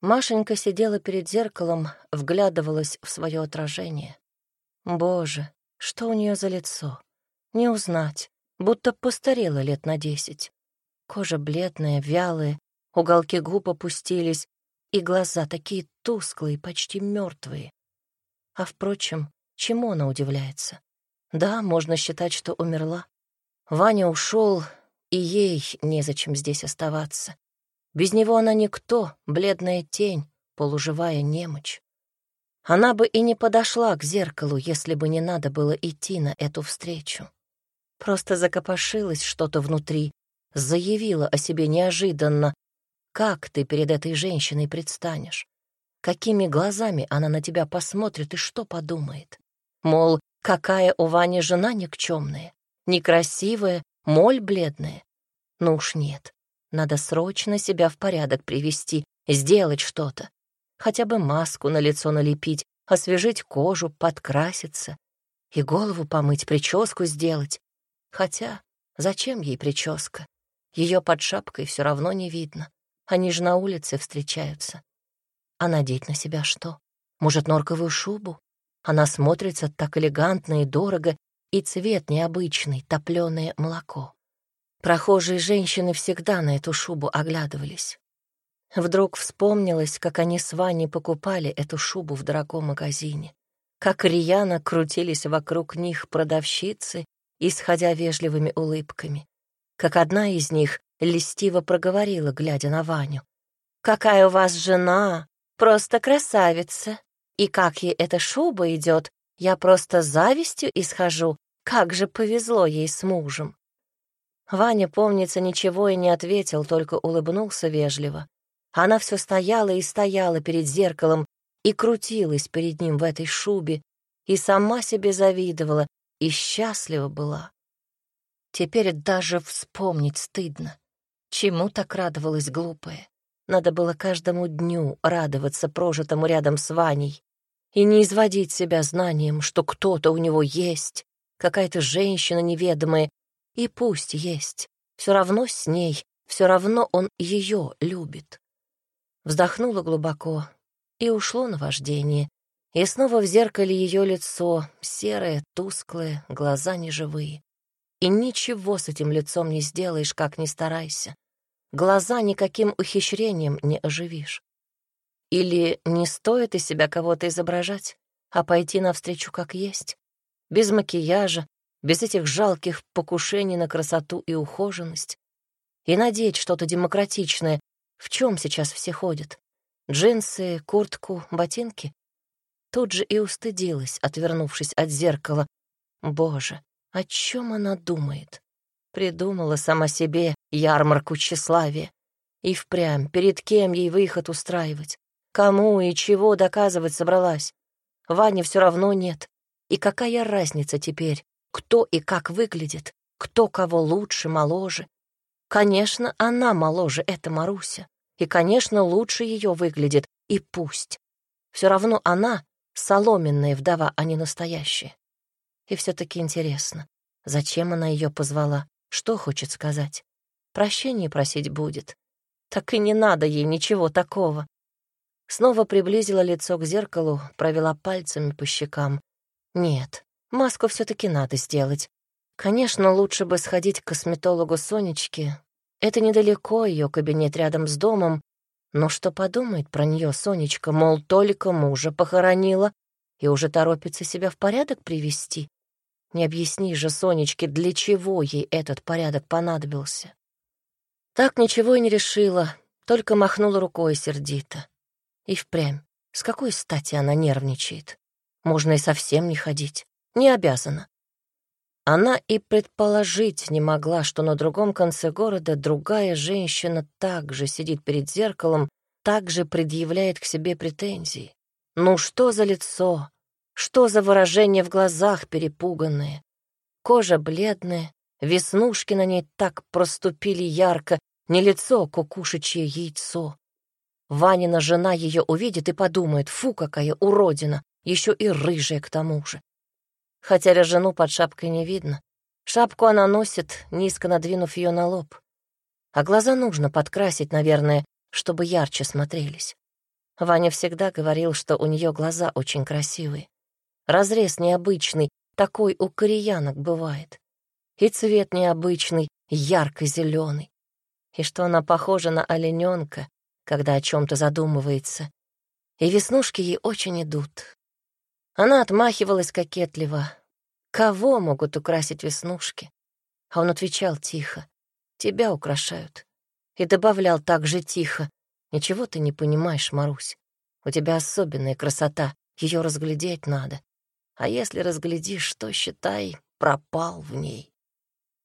Машенька сидела перед зеркалом, вглядывалась в свое отражение. Боже, что у нее за лицо? Не узнать, будто постарела лет на десять. Кожа бледная, вялая, уголки губ опустились, и глаза такие тусклые, почти мертвые. А, впрочем, чему она удивляется? Да, можно считать, что умерла. Ваня ушел, и ей незачем здесь оставаться. Без него она никто, бледная тень, полуживая немочь. Она бы и не подошла к зеркалу, если бы не надо было идти на эту встречу. Просто закопошилось что-то внутри, заявила о себе неожиданно. Как ты перед этой женщиной предстанешь? Какими глазами она на тебя посмотрит и что подумает? Мол, какая у Вани жена никчемная, некрасивая, моль бледная. Ну уж нет, надо срочно себя в порядок привести, сделать что-то. Хотя бы маску на лицо налепить, освежить кожу, подкраситься. И голову помыть, прическу сделать. Хотя зачем ей прическа? Ее под шапкой все равно не видно. Они же на улице встречаются. А надеть на себя что? Может, норковую шубу? Она смотрится так элегантно и дорого, и цвет необычный, топленое молоко. Прохожие женщины всегда на эту шубу оглядывались. Вдруг вспомнилось, как они с Ваней покупали эту шубу в дорогом магазине, как рьяно крутились вокруг них продавщицы, исходя вежливыми улыбками, как одна из них льстиво проговорила, глядя на Ваню. «Какая у вас жена! Просто красавица! И как ей эта шуба идет, я просто завистью исхожу, как же повезло ей с мужем!» Ваня, помнится, ничего и не ответил, только улыбнулся вежливо. Она все стояла и стояла перед зеркалом и крутилась перед ним в этой шубе, и сама себе завидовала, и счастлива была. Теперь даже вспомнить стыдно. Чему так радовалась глупая? Надо было каждому дню радоваться прожитому рядом с Ваней и не изводить себя знанием, что кто-то у него есть, какая-то женщина неведомая, и пусть есть. Все равно с ней, все равно он ее любит. Вздохнула глубоко, и ушло наваждение. И снова в зеркале ее лицо, серое, тусклое, глаза неживые. И ничего с этим лицом не сделаешь, как ни старайся. Глаза никаким ухищрением не оживишь. Или не стоит из себя кого-то изображать, а пойти навстречу как есть, без макияжа, без этих жалких покушений на красоту и ухоженность, и надеть что-то демократичное, в чем сейчас все ходят. Джинсы, куртку, ботинки. Тут же и устыдилась, отвернувшись от зеркала. Боже, о чем она думает? Придумала сама себе ярмарку тщеславия. И впрямь, перед кем ей выход устраивать? Кому и чего доказывать собралась? Вани все равно нет. И какая разница теперь, кто и как выглядит, кто кого лучше, моложе. Конечно, она моложе, это Маруся. И, конечно, лучше ее выглядит, и пусть. Все равно она — соломенная вдова, а не настоящая. И все-таки интересно, зачем она ее позвала, что хочет сказать. Прощение просить будет. Так и не надо ей ничего такого. Снова приблизила лицо к зеркалу, провела пальцами по щекам. Нет, Маску все-таки надо сделать. Конечно, лучше бы сходить к косметологу Сонечке. Это недалеко, ее кабинет рядом с домом. Но что подумает про нее Сонечка, мол, только мужа похоронила и уже торопится себя в порядок привести? Не объясни же Сонечке, для чего ей этот порядок понадобился. Так ничего и не решила, только махнула рукой сердито. И впрямь, с какой стати она нервничает? Можно и совсем не ходить не обязана. Она и предположить не могла, что на другом конце города другая женщина также сидит перед зеркалом, также предъявляет к себе претензии. Ну что за лицо? Что за выражение в глазах перепуганное? Кожа бледная, веснушки на ней так проступили ярко, не лицо, а кукушечье яйцо. Ванина жена ее увидит и подумает, фу, какая уродина, еще и рыжая к тому же хотя ряжену под шапкой не видно. Шапку она носит, низко надвинув ее на лоб. А глаза нужно подкрасить, наверное, чтобы ярче смотрелись. Ваня всегда говорил, что у нее глаза очень красивые. Разрез необычный, такой у кореянок бывает. И цвет необычный, ярко-зеленый. И что она похожа на олененка, когда о чем-то задумывается. И веснушки ей очень идут. Она отмахивалась кокетливо. Кого могут украсить веснушки? А он отвечал тихо. Тебя украшают. И добавлял так же тихо. Ничего ты не понимаешь, Марусь. У тебя особенная красота, ее разглядеть надо. А если разглядишь, то, считай, пропал в ней.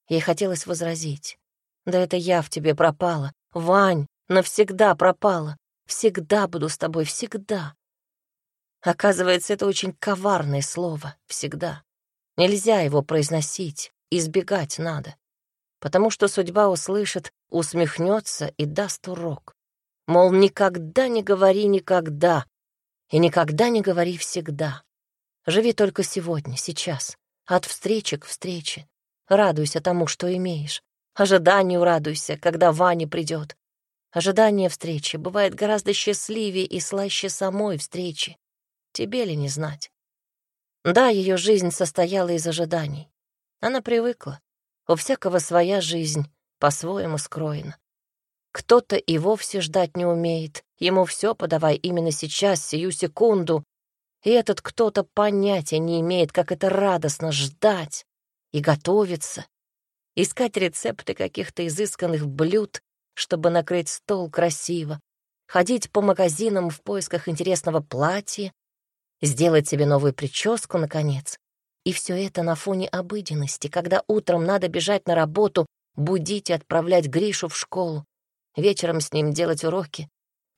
Ей хотелось возразить. Да это я в тебе пропала. Вань, навсегда пропала. Всегда буду с тобой, всегда. Оказывается, это очень коварное слово «всегда». Нельзя его произносить, избегать надо. Потому что судьба услышит, усмехнется и даст урок. Мол, никогда не говори никогда, и никогда не говори всегда. Живи только сегодня, сейчас, от встречи к встрече. Радуйся тому, что имеешь. Ожиданию радуйся, когда Ваня придет. Ожидание встречи бывает гораздо счастливее и слаще самой встречи. Тебе ли не знать? Да, ее жизнь состояла из ожиданий. Она привыкла. У всякого своя жизнь, по-своему скроена. Кто-то и вовсе ждать не умеет. Ему все подавай именно сейчас, сию секунду. И этот кто-то понятия не имеет, как это радостно ждать и готовиться, искать рецепты каких-то изысканных блюд, чтобы накрыть стол красиво, ходить по магазинам в поисках интересного платья, сделать себе новую прическу, наконец. И все это на фоне обыденности, когда утром надо бежать на работу, будить и отправлять Гришу в школу, вечером с ним делать уроки,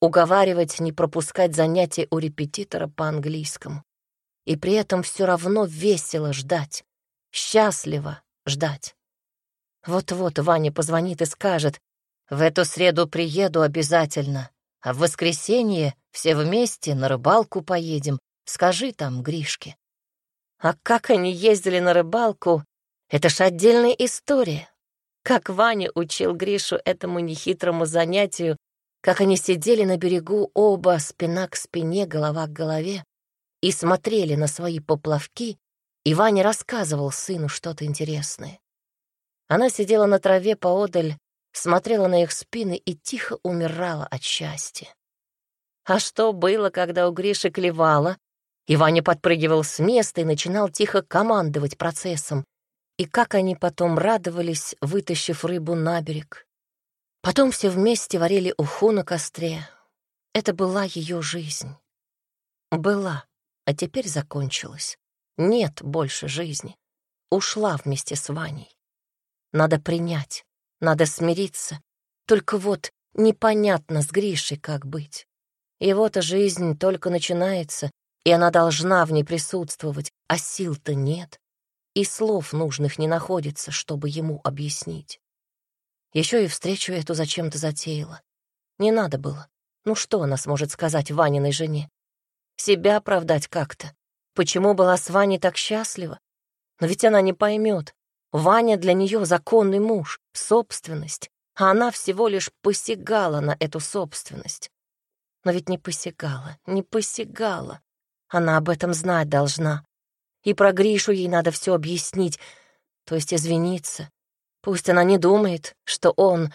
уговаривать не пропускать занятия у репетитора по английскому. И при этом все равно весело ждать, счастливо ждать. Вот-вот Ваня позвонит и скажет, «В эту среду приеду обязательно, а в воскресенье все вместе на рыбалку поедем, скажи там Гришке». А как они ездили на рыбалку, это ж отдельная история. Как Ваня учил Гришу этому нехитрому занятию, как они сидели на берегу оба, спина к спине, голова к голове, и смотрели на свои поплавки, и Ваня рассказывал сыну что-то интересное. Она сидела на траве поодаль, смотрела на их спины и тихо умирала от счастья. А что было, когда у Гриши клевала, и Ваня подпрыгивал с места и начинал тихо командовать процессом, и как они потом радовались, вытащив рыбу на берег. Потом все вместе варили уху на костре. Это была ее жизнь. Была, а теперь закончилась. Нет больше жизни. Ушла вместе с Ваней. Надо принять, надо смириться. Только вот непонятно с Гришей, как быть. Его-то жизнь только начинается, и она должна в ней присутствовать, а сил-то нет и слов нужных не находится, чтобы ему объяснить. Еще и встречу эту зачем-то затеяла. Не надо было. Ну что она сможет сказать Ваниной жене? Себя оправдать как-то. Почему была с Ваней так счастлива? Но ведь она не поймет. Ваня для нее законный муж, собственность, а она всего лишь посягала на эту собственность. Но ведь не посягала, не посягала. Она об этом знать должна. И про Гришу ей надо все объяснить, то есть извиниться. Пусть она не думает, что он...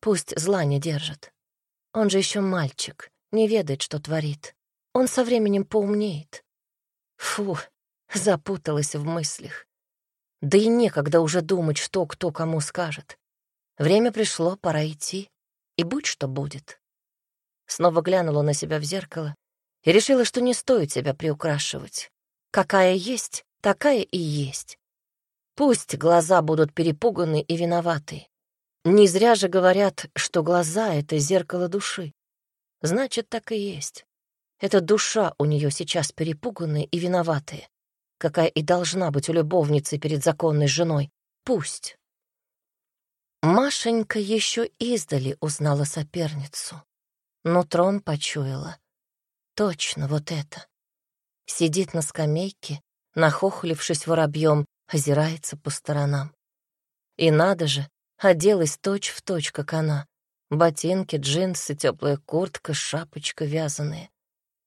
Пусть зла не держит. Он же еще мальчик, не ведает, что творит. Он со временем поумнеет. Фу, запуталась в мыслях. Да и некогда уже думать, что кто кому скажет. Время пришло, пора идти. И будь что будет. Снова глянула на себя в зеркало и решила, что не стоит себя приукрашивать. Какая есть, такая и есть. Пусть глаза будут перепуганы и виноваты. Не зря же говорят, что глаза — это зеркало души. Значит, так и есть. Это душа у нее сейчас перепуганная и виноватая, какая и должна быть у любовницы перед законной женой. Пусть. Машенька еще издали узнала соперницу. но трон почуяла. Точно вот это сидит на скамейке, нахохлившись воробьем, озирается по сторонам. И надо же, оделась точь в точь, как она. Ботинки, джинсы, теплая куртка, шапочка вязаные.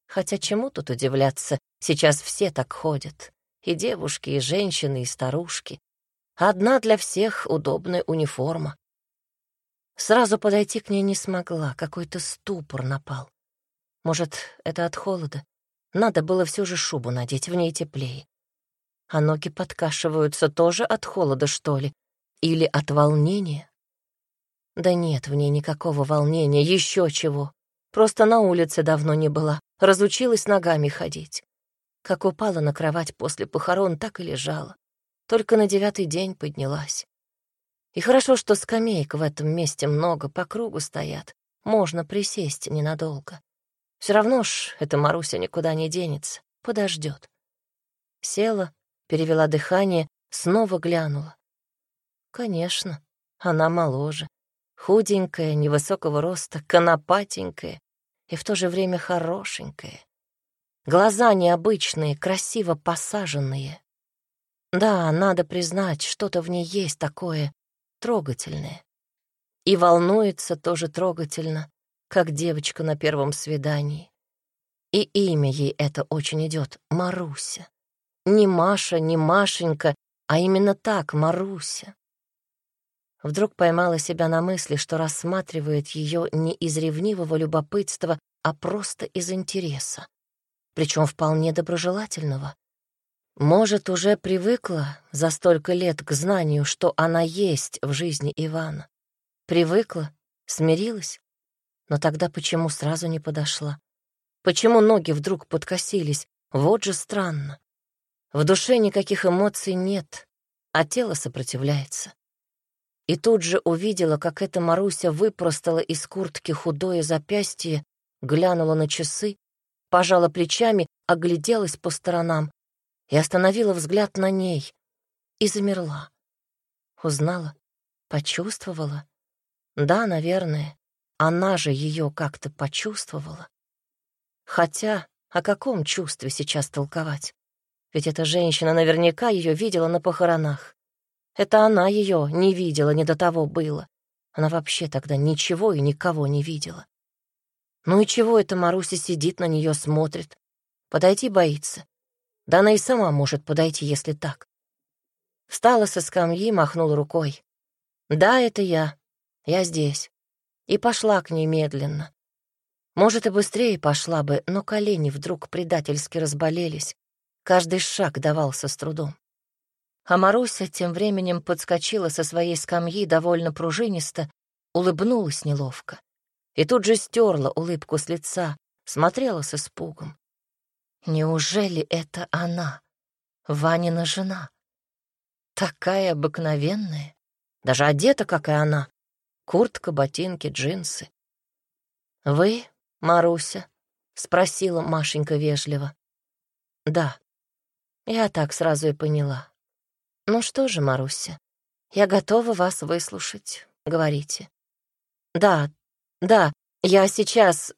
Хотя чему тут удивляться, сейчас все так ходят. И девушки, и женщины, и старушки. Одна для всех удобная униформа. Сразу подойти к ней не смогла, какой-то ступор напал. Может, это от холода? Надо было всю же шубу надеть, в ней теплее. А ноги подкашиваются тоже от холода, что ли? Или от волнения? Да нет в ней никакого волнения, еще чего. Просто на улице давно не была, разучилась ногами ходить. Как упала на кровать после похорон, так и лежала. Только на девятый день поднялась. И хорошо, что скамеек в этом месте много, по кругу стоят. Можно присесть ненадолго. Все равно ж эта Маруся никуда не денется, подождет. Села, перевела дыхание, снова глянула. Конечно, она моложе. Худенькая, невысокого роста, конопатенькая и в то же время хорошенькая. Глаза необычные, красиво посаженные. Да, надо признать, что-то в ней есть такое трогательное. И волнуется тоже трогательно, как девочка на первом свидании. И имя ей это очень идет — Маруся. Не Маша, не Машенька, а именно так, Маруся. Вдруг поймала себя на мысли, что рассматривает ее не из ревнивого любопытства, а просто из интереса, причем вполне доброжелательного. Может, уже привыкла за столько лет к знанию, что она есть в жизни Ивана. Привыкла, смирилась, но тогда почему сразу не подошла? Почему ноги вдруг подкосились? Вот же странно. В душе никаких эмоций нет, а тело сопротивляется. И тут же увидела, как эта Маруся выпростала из куртки худое запястье, глянула на часы, пожала плечами, огляделась по сторонам и остановила взгляд на ней и замерла. Узнала, почувствовала. Да, наверное, она же ее как-то почувствовала. Хотя о каком чувстве сейчас толковать? Ведь эта женщина наверняка ее видела на похоронах. Это она ее не видела, не до того было. Она вообще тогда ничего и никого не видела. Ну и чего эта Маруся сидит на нее смотрит? Подойти боится. Да она и сама может подойти, если так. Встала со скамьи, махнула рукой. «Да, это я. Я здесь». И пошла к ней медленно. Может, и быстрее пошла бы, но колени вдруг предательски разболелись. Каждый шаг давался с трудом. А Маруся тем временем подскочила со своей скамьи довольно пружинисто, улыбнулась неловко. И тут же стерла улыбку с лица, смотрела с испугом. Неужели это она, Ванина жена? Такая обыкновенная, даже одета, как и она. Куртка, ботинки, джинсы. «Вы, Маруся?» — спросила Машенька вежливо. «Да». Я так сразу и поняла. «Ну что же, Маруся, я готова вас выслушать. Говорите». «Да, да, я сейчас...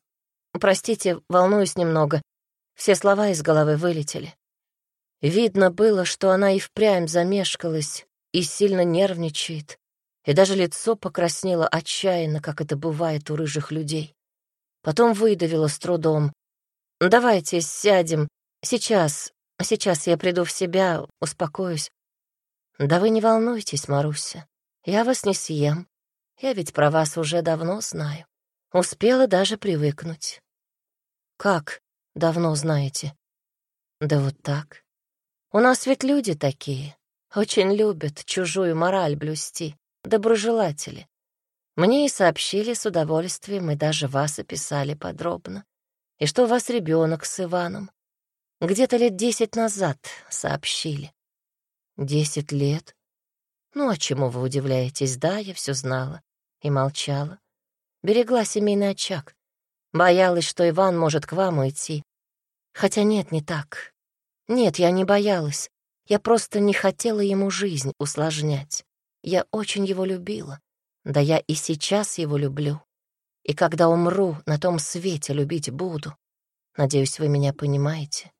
Простите, волнуюсь немного. Все слова из головы вылетели. Видно было, что она и впрямь замешкалась и сильно нервничает, и даже лицо покраснело отчаянно, как это бывает у рыжих людей. Потом выдавила с трудом. «Давайте сядем. Сейчас, сейчас я приду в себя, успокоюсь. «Да вы не волнуйтесь, Маруся, я вас не съем. Я ведь про вас уже давно знаю. Успела даже привыкнуть». «Как давно знаете?» «Да вот так. У нас ведь люди такие, очень любят чужую мораль блюсти, доброжелатели. Мне и сообщили с удовольствием, и даже вас описали подробно. И что у вас ребенок с Иваном. Где-то лет десять назад сообщили. Десять лет? Ну, а чему вы удивляетесь? Да, я все знала. И молчала. Берегла семейный очаг. Боялась, что Иван может к вам уйти. Хотя нет, не так. Нет, я не боялась. Я просто не хотела ему жизнь усложнять. Я очень его любила. Да я и сейчас его люблю. И когда умру, на том свете любить буду. Надеюсь, вы меня понимаете.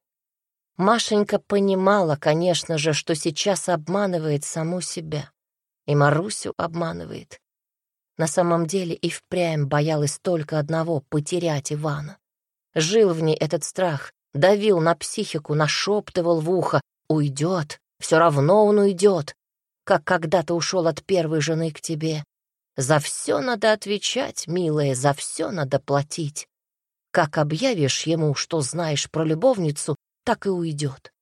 Машенька понимала, конечно же, что сейчас обманывает саму себя. И Марусю обманывает. На самом деле и впрямь боялась только одного — потерять Ивана. Жил в ней этот страх, давил на психику, нашептывал в ухо «Уйдет, все равно он уйдет», как когда-то ушел от первой жены к тебе. За все надо отвечать, милая, за все надо платить. Как объявишь ему, что знаешь про любовницу, так и уйдет.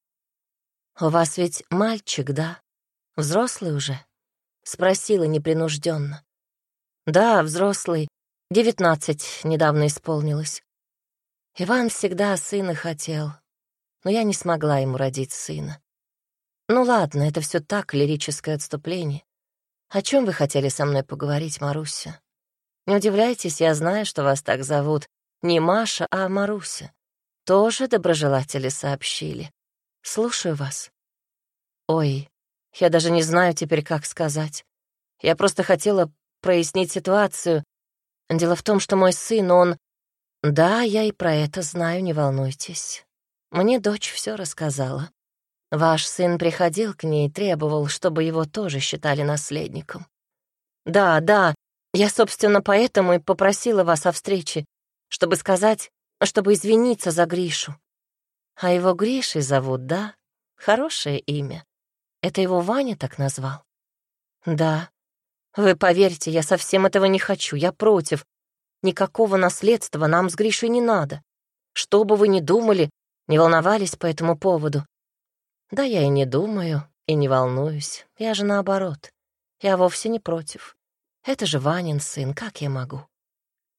«У вас ведь мальчик, да? Взрослый уже?» — спросила непринужденно. «Да, взрослый. Девятнадцать недавно исполнилось. Иван всегда сына хотел, но я не смогла ему родить сына. Ну ладно, это все так, лирическое отступление. О чем вы хотели со мной поговорить, Маруся? Не удивляйтесь, я знаю, что вас так зовут. Не Маша, а Маруся. Тоже доброжелатели сообщили. Слушаю вас. Ой, я даже не знаю теперь, как сказать. Я просто хотела прояснить ситуацию. Дело в том, что мой сын, он... Да, я и про это знаю, не волнуйтесь. Мне дочь все рассказала. Ваш сын приходил к ней и требовал, чтобы его тоже считали наследником. Да, да, я, собственно, поэтому и попросила вас о встрече, чтобы сказать, чтобы извиниться за Гришу. А его Гришей зовут, да? Хорошее имя. Это его Ваня так назвал? Да. Вы поверьте, я совсем этого не хочу, я против. Никакого наследства нам с Гришей не надо. Что бы вы ни думали, не волновались по этому поводу. Да я и не думаю, и не волнуюсь. Я же наоборот. Я вовсе не против. Это же Ванин сын, как я могу?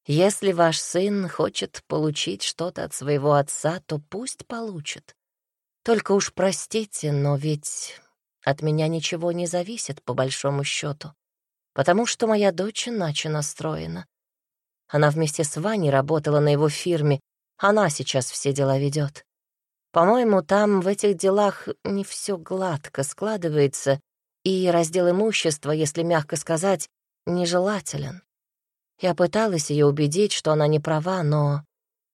Если ваш сын хочет получить что-то от своего отца, то пусть получит. Только уж простите, но ведь от меня ничего не зависит, по большому счету, потому что моя дочь иначе настроена. Она вместе с Ваней работала на его фирме, она сейчас все дела ведет. По-моему, там в этих делах не все гладко складывается, и раздел имущества, если мягко сказать, нежелателен. Я пыталась ее убедить, что она не права, но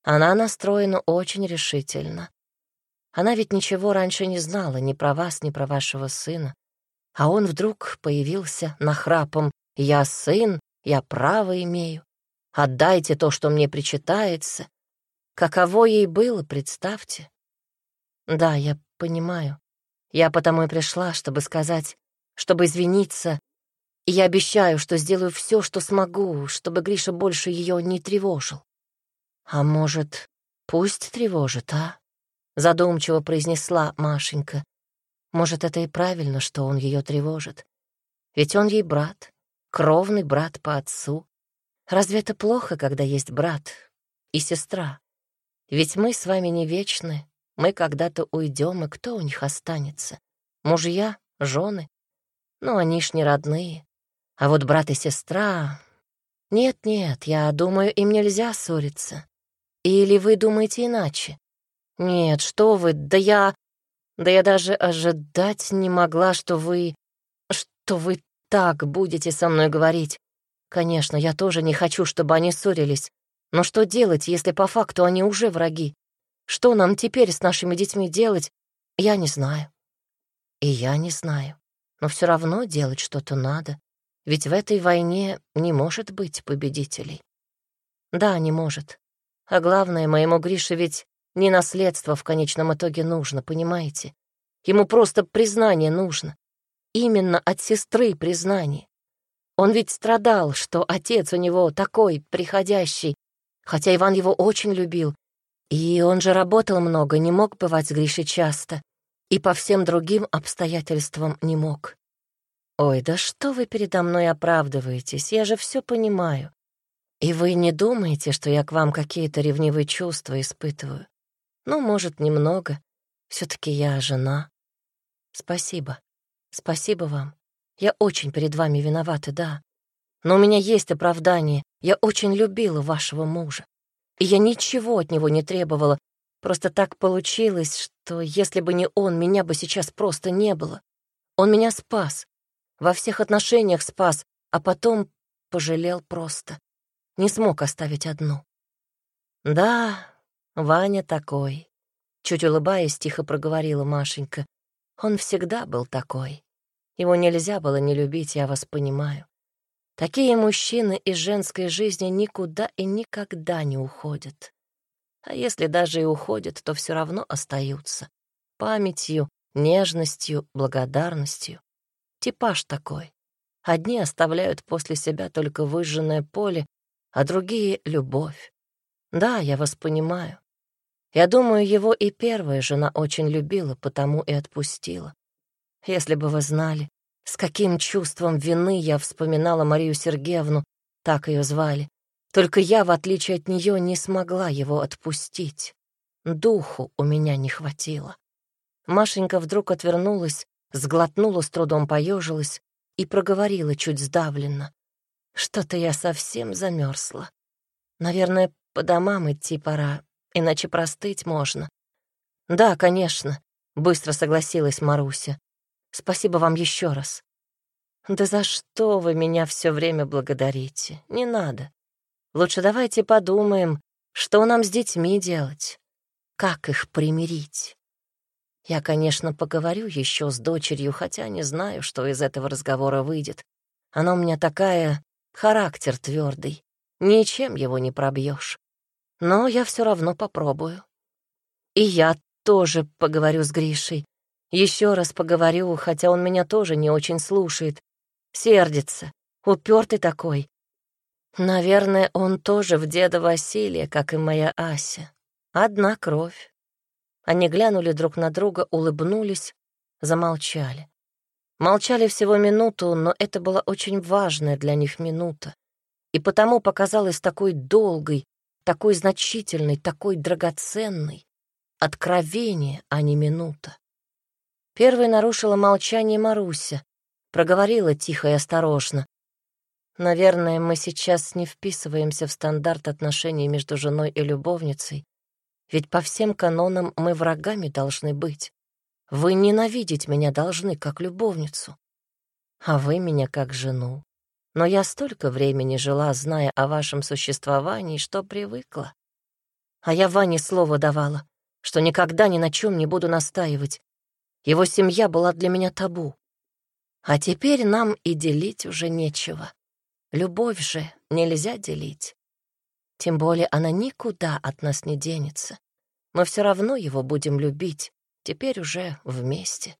она настроена очень решительно. Она ведь ничего раньше не знала ни про вас, ни про вашего сына. А он вдруг появился нахрапом «Я сын, я право имею. Отдайте то, что мне причитается». Каково ей было, представьте. Да, я понимаю. Я потому и пришла, чтобы сказать, чтобы извиниться. И я обещаю, что сделаю все, что смогу, чтобы Гриша больше ее не тревожил. А может, пусть тревожит, а? Задумчиво произнесла Машенька. Может, это и правильно, что он ее тревожит. Ведь он ей брат, кровный брат по отцу. Разве это плохо, когда есть брат и сестра? Ведь мы с вами не вечны, мы когда-то уйдем, и кто у них останется? Мужья, жены? Ну, они ж не родные. А вот брат и сестра... Нет-нет, я думаю, им нельзя ссориться. Или вы думаете иначе? Нет, что вы, да я... Да я даже ожидать не могла, что вы... Что вы так будете со мной говорить. Конечно, я тоже не хочу, чтобы они ссорились. Но что делать, если по факту они уже враги? Что нам теперь с нашими детьми делать, я не знаю. И я не знаю. Но все равно делать что-то надо. Ведь в этой войне не может быть победителей. Да, не может. А главное, моему Грише ведь не наследство в конечном итоге нужно, понимаете? Ему просто признание нужно. Именно от сестры признание. Он ведь страдал, что отец у него такой приходящий, хотя Иван его очень любил и он же работал много, не мог бывать с Гришей часто. И по всем другим обстоятельствам не мог. «Ой, да что вы передо мной оправдываетесь? Я же все понимаю. И вы не думаете, что я к вам какие-то ревнивые чувства испытываю? Ну, может, немного. все таки я жена. Спасибо. Спасибо вам. Я очень перед вами виновата, да. Но у меня есть оправдание. Я очень любила вашего мужа. Я ничего от него не требовала. Просто так получилось, что если бы не он, меня бы сейчас просто не было. Он меня спас. Во всех отношениях спас, а потом пожалел просто. Не смог оставить одну. Да, Ваня такой. Чуть улыбаясь, тихо проговорила Машенька. Он всегда был такой. Его нельзя было не любить, я вас понимаю. Такие мужчины из женской жизни никуда и никогда не уходят. А если даже и уходят, то все равно остаются. Памятью, нежностью, благодарностью. Типаж такой. Одни оставляют после себя только выжженное поле, а другие — любовь. Да, я вас понимаю. Я думаю, его и первая жена очень любила, потому и отпустила. Если бы вы знали, с каким чувством вины я вспоминала Марию Сергеевну, так ее звали. Только я, в отличие от нее, не смогла его отпустить. Духу у меня не хватило. Машенька вдруг отвернулась, сглотнула, с трудом поежилась и проговорила чуть сдавленно. Что-то я совсем замерзла. Наверное, по домам идти пора, иначе простыть можно. Да, конечно, быстро согласилась Маруся. Спасибо вам еще раз. Да за что вы меня все время благодарите? Не надо. Лучше давайте подумаем, что нам с детьми делать, как их примирить. Я, конечно, поговорю еще с дочерью, хотя не знаю, что из этого разговора выйдет. Она у меня такая, характер твердый, ничем его не пробьешь. Но я все равно попробую. И я тоже поговорю с Гришей. Еще раз поговорю, хотя он меня тоже не очень слушает. Сердится, упертый такой. Наверное, он тоже в деда Василия, как и моя Ася. Одна кровь. Они глянули друг на друга, улыбнулись, замолчали. Молчали всего минуту, но это была очень важная для них минута. И потому показалась такой долгой, такой значительной, такой драгоценной. Откровение, а не минута. Первой нарушила молчание Маруся, проговорила тихо и осторожно. Наверное, мы сейчас не вписываемся в стандарт отношений между женой и любовницей, ведь по всем канонам мы врагами должны быть. Вы ненавидеть меня должны, как любовницу, а вы меня как жену. Но я столько времени жила, зная о вашем существовании, что привыкла. А я Ване слово давала, что никогда ни на чем не буду настаивать. Его семья была для меня табу. А теперь нам и делить уже нечего. Любовь же нельзя делить. Тем более она никуда от нас не денется. Мы все равно его будем любить, теперь уже вместе.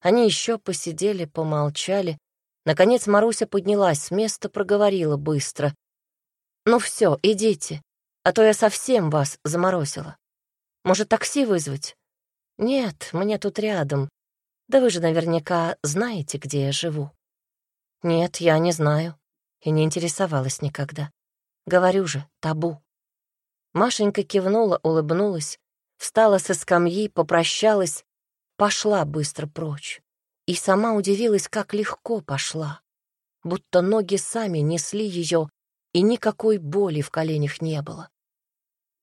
Они еще посидели, помолчали. Наконец Маруся поднялась с места, проговорила быстро. «Ну все, идите, а то я совсем вас заморозила. Может, такси вызвать?» «Нет, мне тут рядом. Да вы же наверняка знаете, где я живу». «Нет, я не знаю и не интересовалась никогда. Говорю же, табу. Машенька кивнула, улыбнулась, встала со скамьи, попрощалась, пошла быстро прочь. И сама удивилась, как легко пошла. Будто ноги сами несли ее, и никакой боли в коленях не было.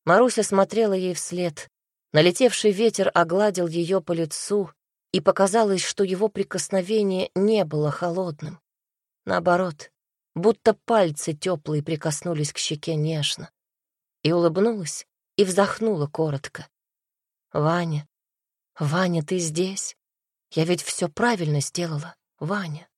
Маруся смотрела ей вслед. Налетевший ветер огладил ее по лицу, и показалось, что его прикосновение не было холодным. Наоборот, будто пальцы теплые прикоснулись к щеке нежно. И улыбнулась, и вздохнула коротко. «Ваня, Ваня, ты здесь? Я ведь все правильно сделала, Ваня».